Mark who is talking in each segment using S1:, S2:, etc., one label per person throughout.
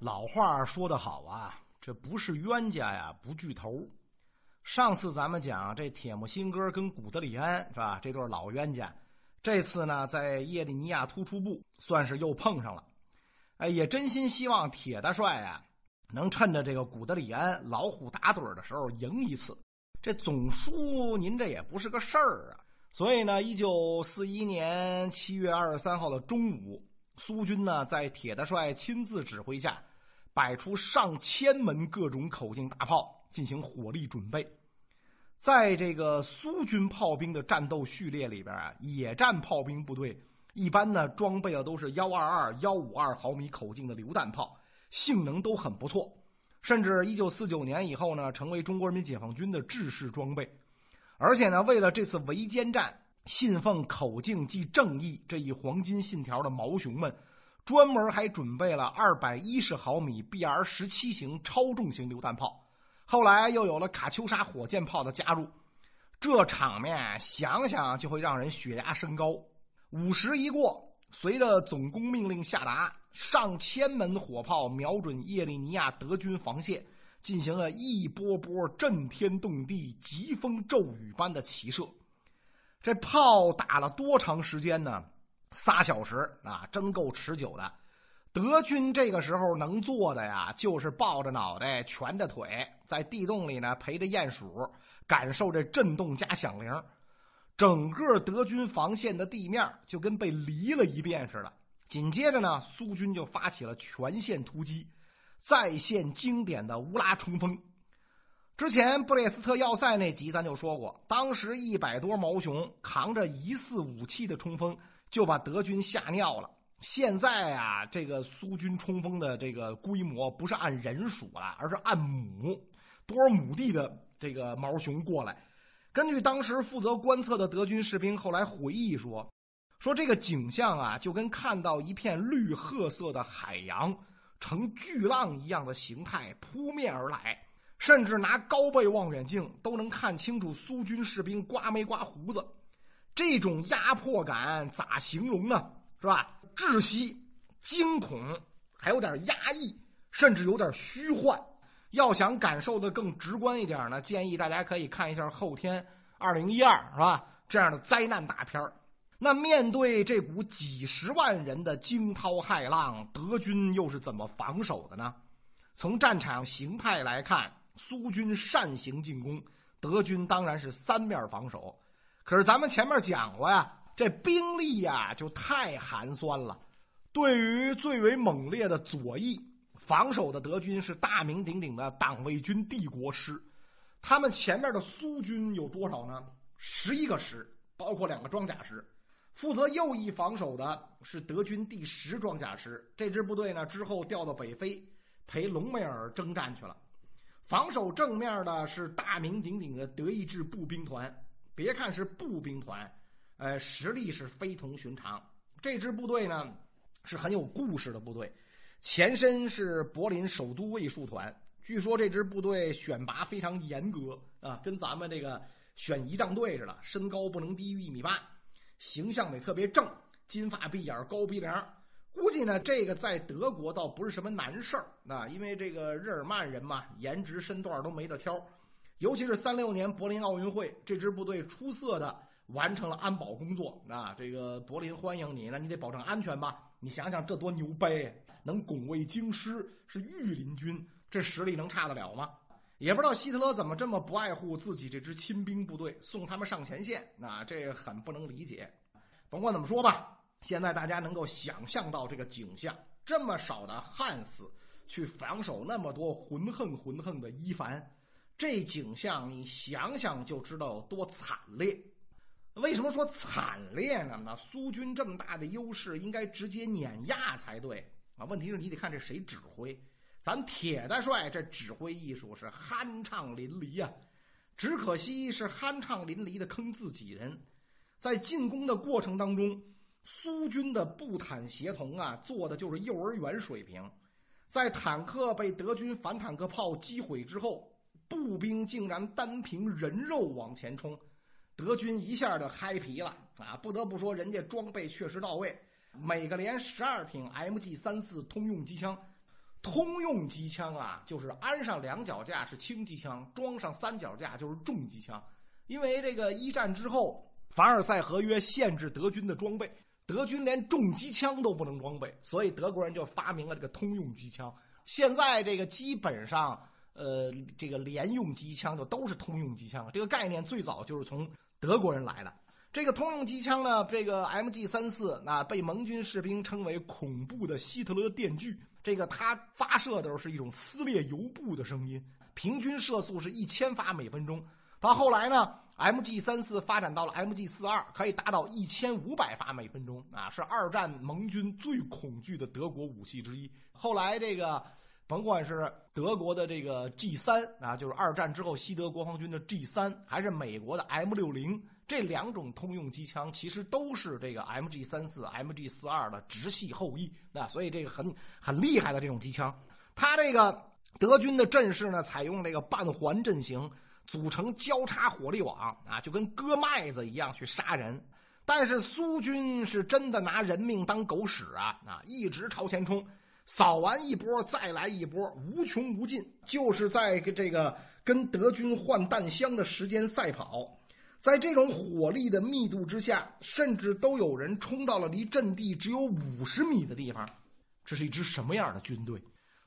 S1: 老话说得好啊，这不是冤家呀不聚头。上次咱们讲这铁木辛哥跟古德里安是吧？这对老冤家，这次呢在叶利尼亚突出部算是又碰上了。哎，也真心希望铁大帅啊能趁着这个古德里安老虎打盹的时候赢一次。这总输您这也不是个事儿啊。所以呢，一九四一年七月二十三号的中午，苏军呢在铁大帅亲自指挥下。摆出上千门各种口径大炮进行火力准备，在这个苏军炮兵的战斗序列里边啊，野战炮兵部队一般呢装备的都是幺二二、幺五二毫米口径的榴弹炮，性能都很不错，甚至一九四九年以后呢，成为中国人民解放军的制式装备。而且呢，为了这次围歼战，信奉口径即正义这一黄金信条的毛熊们。专门还准备了二百一十毫米 BR 十七型超重型榴弹炮，后来又有了卡秋莎火箭炮的加入，这场面想想就会让人血压升高。午时一过，随着总攻命令下达，上千门火炮瞄准叶利尼亚德军防线，进行了一波波震天动地、疾风骤雨般的齐射。这炮打了多长时间呢？仨小时啊，真够持久的。德军这个时候能做的呀，就是抱着脑袋，蜷着腿，在地洞里呢陪着鼹鼠，感受这震动加响铃。整个德军防线的地面就跟被犁了一遍似的。紧接着呢，苏军就发起了全线突击，再现经典的乌拉冲锋。之前布列斯特要塞那集咱就说过，当时一百多毛熊扛着疑似武器的冲锋。就把德军吓尿了。现在啊，这个苏军冲锋的这个规模不是按人数了，而是按亩，多少亩地的这个毛熊过来。根据当时负责观测的德军士兵后来回忆说，说这个景象啊，就跟看到一片绿褐色的海洋呈巨浪一样的形态扑面而来，甚至拿高倍望远镜都能看清楚苏军士兵刮没刮胡子。这种压迫感咋形容呢？是吧？窒息、惊恐，还有点压抑，甚至有点虚幻。要想感受的更直观一点呢，建议大家可以看一下《后天二零一二》，是吧？这样的灾难大片那面对这股几十万人的惊涛骇浪，德军又是怎么防守的呢？从战场形态来看，苏军扇形进攻，德军当然是三面防守。可是咱们前面讲过呀，这兵力呀就太寒酸了。对于最为猛烈的左翼防守的德军是大名鼎鼎的党卫军帝国师，他们前面的苏军有多少呢？十一个师，包括两个装甲师。负责右翼防守的是德军第十装甲师，这支部队呢之后调到北非陪隆美尔征战去了。防守正面的是大名鼎鼎的德意志步兵团。别看是步兵团，呃，实力是非同寻常。这支部队呢是很有故事的部队，前身是柏林首都卫戍团。据说这支部队选拔非常严格啊，跟咱们这个选仪仗队似的，身高不能低于一米八，形象得特别正，金发碧眼，高鼻梁。估计呢，这个在德国倒不是什么难事儿啊，因为这个日耳曼人嘛，颜值身段都没得挑。尤其是三六年柏林奥运会，这支部队出色的完成了安保工作啊！这个柏林欢迎你，那你得保证安全吧？你想想这多牛掰，能拱卫京师，是御林军，这实力能差得了吗？也不知道希特勒怎么这么不爱护自己这支亲兵部队，送他们上前线，那这很不能理解。甭管怎么说吧，现在大家能够想象到这个景象：这么少的汉死去防守那么多浑横浑横的伊凡。这景象你想想就知道有多惨烈。为什么说惨烈呢？那苏军这么大的优势，应该直接碾压才对啊！问题是你得看这谁指挥。咱铁大帅这指挥艺术是酣畅淋漓呀，只可惜是酣畅淋漓的坑自己人。在进攻的过程当中，苏军的步坦协同啊，做的就是幼儿园水平。在坦克被德军反坦克炮击毁之后。步兵竟然单凭人肉往前冲，德军一下就嗨皮了啊！不得不说，人家装备确实到位，每个连十二挺 MG 三四通用机枪，通用机枪啊，就是安上两脚架是轻机枪，装上三脚架就是重机枪。因为这个一战之后，凡尔赛合约限制德军的装备，德军连重机枪都不能装备，所以德国人就发明了这个通用机枪。现在这个基本上，呃，这个连用机枪就都是通用机枪。这个概念最早就是从德国人来的。这个通用机枪呢，这个 MG 三四啊，被盟军士兵称为“恐怖的希特勒电锯”。这个它发射的时候是一种撕裂油布的声音，平均射速是一千发每分钟。到后来呢，MG 三四发展到了 MG 四二，可以达到一千五百发每分钟啊，是二战盟军最恐惧的德国武器之一。后来这个甭管是德国的这个 G 三啊，就是二战之后西德国防军的 G 三，还是美国的 M 六零，这两种通用机枪其实都是这个 MG 三四、MG 四二的直系后裔啊，所以这个很很厉害的这种机枪。它这个德军的阵势呢，采用这个半环阵型。组成交叉火力网啊，就跟割麦子一样去杀人。但是苏军是真的拿人命当狗屎啊啊！一直朝前冲，扫完一波再来一波，无穷无尽，就是在这个跟德军换弹箱的时间赛跑。在这种火力的密度之下，甚至都有人冲到了离阵地只有五十米的地方。这是一支什么样的军队？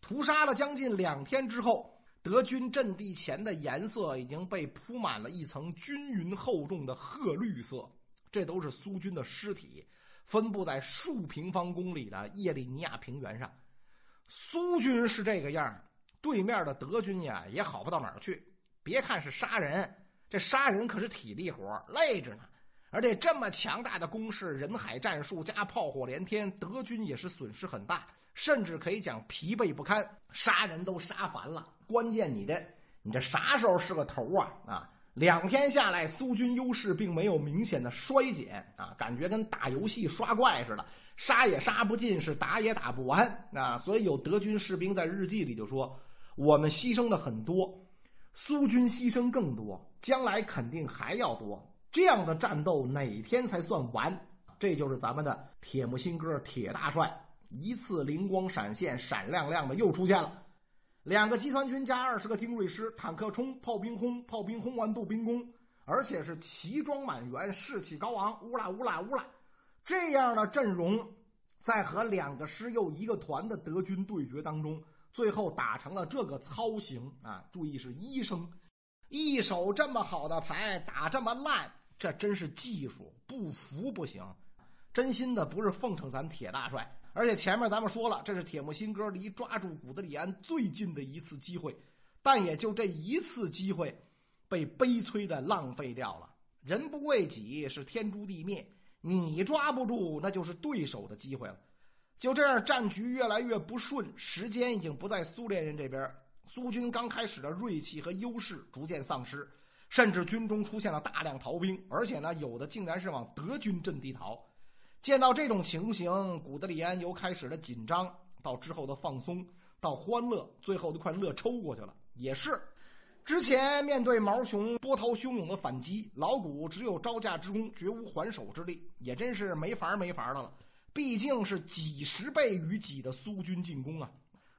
S1: 屠杀了将近两天之后。德军阵地前的颜色已经被铺满了一层均匀厚重的褐绿色，这都是苏军的尸体，分布在数平方公里的叶利尼亚平原上。苏军是这个样对面的德军呀也好不到哪儿去。别看是杀人，这杀人可是体力活，累着呢。而且这么强大的攻势，人海战术加炮火连天，德军也是损失很大，甚至可以讲疲惫不堪，杀人都杀烦了。关键你这你这啥时候是个头啊啊！两天下来，苏军优势并没有明显的衰减啊，感觉跟打游戏刷怪似的，杀也杀不尽，是打也打不完啊。所以有德军士兵在日记里就说：“我们牺牲的很多，苏军牺牲更多，将来肯定还要多。这样的战斗哪天才算完？”这就是咱们的铁木心哥铁大帅一次灵光闪现，闪亮亮的又出现了。两个集团军加二十个精锐师，坦克冲，炮兵轰，炮兵轰完步兵攻，而且是齐装满员，士气高昂，乌拉乌拉乌拉！这样的阵容，在和两个师又一个团的德军对决当中，最后打成了这个操行啊！注意是医生，一手这么好的牌打这么烂，这真是技术，不服不行！真心的不是奉承咱铁大帅。而且前面咱们说了，这是铁木辛哥离抓住古德里安最近的一次机会，但也就这一次机会，被悲催的浪费掉了。人不为己，是天诛地灭。你抓不住，那就是对手的机会了。就这样，战局越来越不顺，时间已经不在苏联人这边。苏军刚开始的锐气和优势逐渐丧失，甚至军中出现了大量逃兵，而且呢，有的竟然是往德军阵地逃。见到这种情形，古德里安由开始的紧张，到之后的放松，到欢乐，最后都快乐抽过去了。也是，之前面对毛熊波涛汹涌的反击，老古只有招架之功，绝无还手之力，也真是没法没法的了。毕竟是几十倍于己的苏军进攻啊！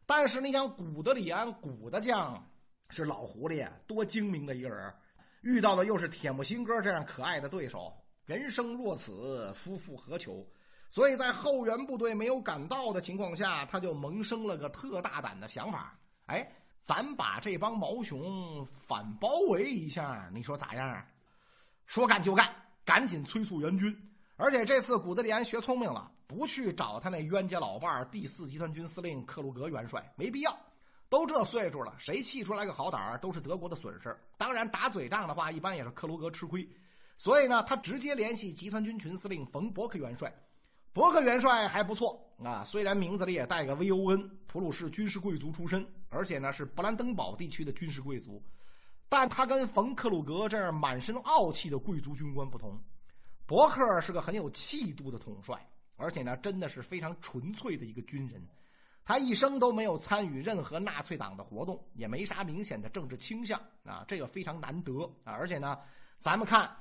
S1: 但是你想，古德里安古的将是老狐狸，多精明的一个人，遇到的又是铁木辛哥这样可爱的对手。人生若此，夫复何求？所以在后援部队没有赶到的情况下，他就萌生了个特大胆的想法：哎，咱把这帮毛熊反包围一下，你说咋样啊？说干就干，赶紧催促援军。而且这次古德里安学聪明了，不去找他那冤家老伴第四集团军司令克鲁格元帅，没必要。都这岁数了，谁气出来个好胆都是德国的损失。当然，打嘴仗的话，一般也是克鲁格吃亏。所以呢，他直接联系集团军群司令冯伯克元帅。伯克元帅还不错啊，虽然名字里也带个 V O N，普鲁士军事贵族出身，而且呢是布兰登堡地区的军事贵族，但他跟冯克鲁格这样满身傲气的贵族军官不同。伯克是个很有气度的统帅，而且呢，真的是非常纯粹的一个军人。他一生都没有参与任何纳粹党的活动，也没啥明显的政治倾向啊，这个非常难得啊。而且呢，咱们看。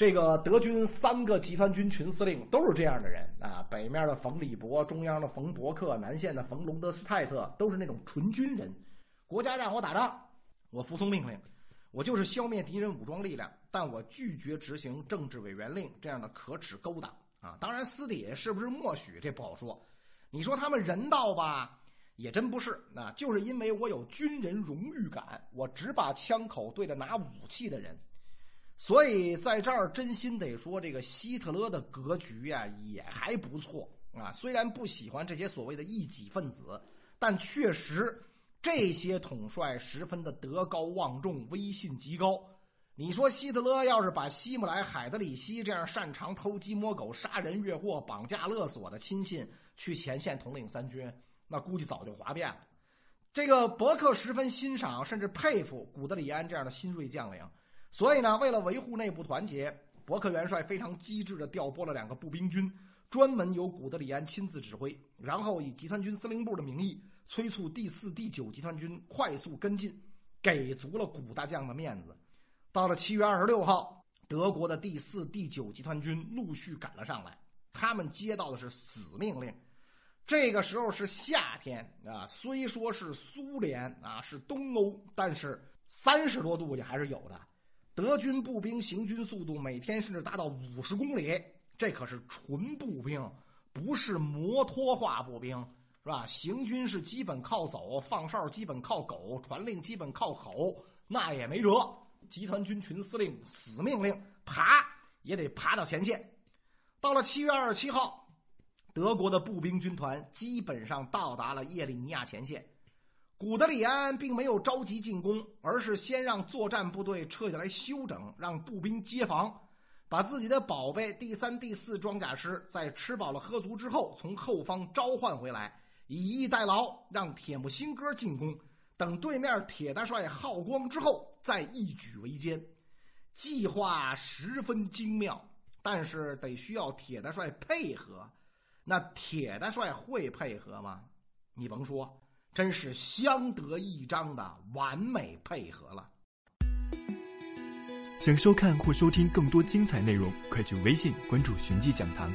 S1: 这个德军三个集团军群司令都是这样的人啊，北面的冯礼伯，中央的冯伯克，南线的冯隆德斯泰特，都是那种纯军人。国家让我打仗，我服从命令，我就是消灭敌人武装力量，但我拒绝执行政治委员令这样的可耻勾当啊！当然，私底下是不是默许，这不好说。你说他们人道吧，也真不是，那就是因为我有军人荣誉感，我只把枪口对着拿武器的人。所以在这儿真心得说，这个希特勒的格局呀也还不错啊。虽然不喜欢这些所谓的异己分子，但确实这些统帅十分的德高望重，威信极高。你说希特勒要是把希姆莱、海德里希这样擅长偷鸡摸狗、杀人越货、绑架勒索的亲信去前线统领三军，那估计早就哗变了。这个伯克十分欣赏甚至佩服古德里安这样的新锐将领。所以呢，为了维护内部团结，伯克元帅非常机智的调拨了两个步兵军，专门由古德里安亲自指挥，然后以集团军司令部的名义催促第四、第九集团军快速跟进，给足了古大将的面子。到了七月二十六号，德国的第四、第九集团军陆续赶了上来，他们接到的是死命令。这个时候是夏天啊，虽说是苏联啊，是东欧，但是三十多度也还是有的。德军步兵行军速度每天甚至达到五十公里，这可是纯步兵，不是摩托化步兵，是吧？行军是基本靠走，放哨基本靠狗，传令基本靠吼，那也没辙。集团军群司令死命令，爬也得爬到前线。到了七月二十七号，德国的步兵军团基本上到达了叶利尼亚前线。古德里安并没有着急进攻，而是先让作战部队撤下来休整，让步兵接防，把自己的宝贝第三、第四装甲师在吃饱了喝足之后，从后方召唤回来，以逸待劳，让铁木辛哥进攻。等对面铁大帅耗光之后，再一举围歼。计划十分精妙，但是得需要铁大帅配合。那铁大帅会配合吗？你甭说。真是相得益彰的完美配合了。
S2: 想收看或收听更多精彩内容，快去微信关注“寻迹讲堂”。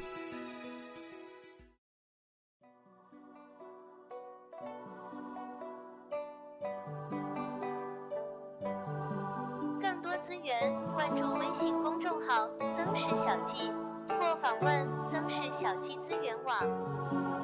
S3: 更多资源关注微信公众号“曾氏小记”，或访问“曾氏小记资源网”。